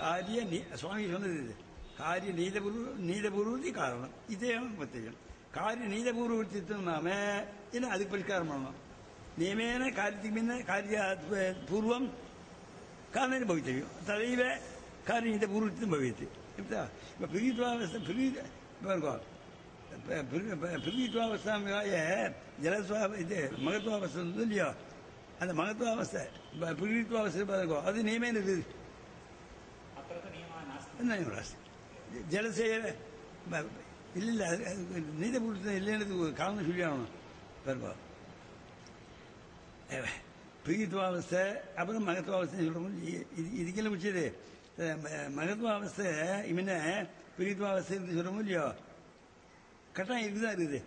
காரிய நீ சுவாமி சொன்னது காரிய நீதபூர்வ நீதபூர்வத்தி காரணம் இதே பிரத்யேகம் காரிய நீதபூர்வத்தின் நாம இன்னும் அதுக்கு பரிஷ்காரம் பண்ணணும் നിയമേന കാര്യത്തിൽ പിന്നെ കാര്യ പൂർവം കാരണം ഭവിക്കും തലയിലെ കാര്യം ഇതിൻ്റെ പൂർവ്വത്തിനും ഭവിച്ചു. എന്താ ഇപ്പം പിരിയിത്വാവസ്ഥ പിരി பிரிவித்துவாவஸ்தாமிகாய ஜலஸ்வா இது மகத்துவாவஸ்தம் இல்லையோ அந்த மகத்துவாவஸ்தை பிரிவித்துவாவஸ்தை அது நியமே இருக்குது ஜலசேகர இல்லை இல்லை அது நீதி கொடுத்தது ஒரு காரணம் சொல்லி ஆகணும். பெரும்பா பிரித்துவாவஸ்தை அப்புறம் மகத்துவாவஸ்தைன்னு சொல்கிறோம் இது இதுக்கெல்லாம் முடிச்சது. மகத்துவாவஸ்தை இவனை பிரித்துவாவஸ்தைன்னு சொல்கிறோம் இல்லையோ? கட்டாயம் இருக்குதான் இருக்குது?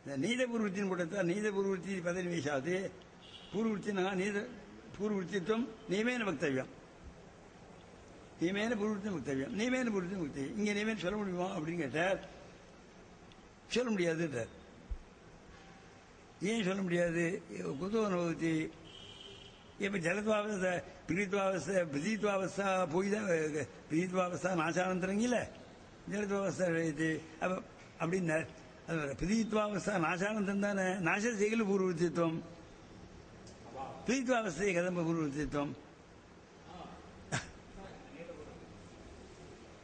இந்த நீதபூர்வத்தின் கூட்டத்தான் நீதபூர்வத்தி பதவி வீசாது பூர்வத்தினா நீத பூர்வத்தித்துவம் நியமேன வக்தவியம். நியமேன பூர்வத்தை வக்தவியம் நியமேன பூர்வத்தின் வக்தவியம் இங்கே நியமேன சொல்ல முடியுமா? அப்படின்னு கேட்டார். சொல்ல முடியாதுன்றார் ஏன் சொல்ல முடியாது? குதோ அனுபவத்தி இப்ப ஜலத்வாவஸ்த பிரித்வாவஸ்த பிரதீத்வாவஸ்தா போய் தான் பிரித்வாவஸ்தா நாசானந்தரங்கில ஜலத்வாவஸ்தா இது அப்ப அப்படின்னார். அது வேற. நாசானந்தம் தானே நாச செய்கல பூர்வத்தித்துவம் பிரதீத்வாவஸ்தை கதம்ப பூர்வத்தித்துவம்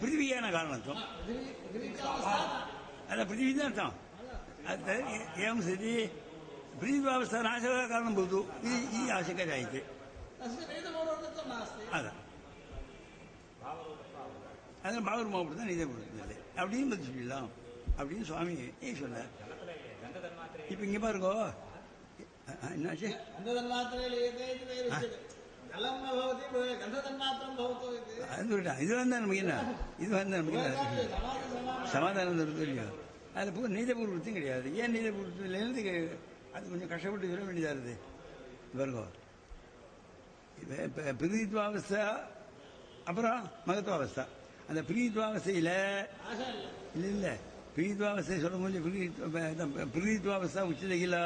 ಪೃಥ್ವಿಯೇನ ಕಾರಣತ್ವ ಅಲ್ಲ அர்த்தம். ಅರ್ಥ சரி ಸ್ಥಿತಿ ಪೃಥ್ವಾವಸ್ಥಾ ನಾಶದ ಕಾರಣ ಭೂತು ಈ ಆಶಂಕೆ ಜಾಯಿತೆ ಅದ அதில் பாகர் மாவட்டம் தான் நீதே கொடுத்ததில்லை அப்படின்னு பதில் சொல்லிடலாம். அப்படின்னு சுவாமி சொன்னார் இப்போ இங்கே பாருங்கோ. என்னாச்சு? அது இது வந்து நமக்கு என்ன? இது சமாதானம். இருக்கு இல்லையா அது புது நீதபூர்வத்தையும் கிடையாது. ஏன் நீதபூர்வத்திலேருந்து அது கொஞ்சம் கஷ்டப்பட்டு சொல்ல வேண்டியதாக இருக்குது? பாருங்க. இப்போ பிரதித்வாவஸ்தா அப்புறம் மகத்துவாவஸ்தா அந்த பிரீத்வாவஸ்தையில் இல்ல இல்லை. பிரீத்வாவஸ்தை சொல்ல முடியும் பிரீத்வாவஸ்தா உச்சதைகளா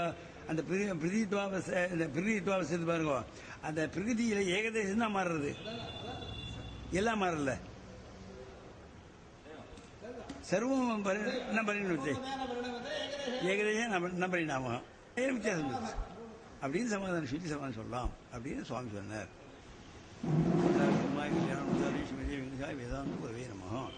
அந்த பிரதித்துவாவை இந்த பிரதித்துவாவை சேர்ந்து பாருங்க. அந்த பிரகதியில் ஏகதேசம் தான் மாறுறது. எல்லாம் மாறல. சர்வம் பரிணாமத்தை ஏகதேசம் நம்ம பரிணாமம். வித்தியாசம் அப்படின்னு சமாதானம் சொல்லி சமாதானம் சொல்லலாம். அப்படின்னு சுவாமி சொன்னார். கல்யாணம் வேதாந்த உதவியே நமகம்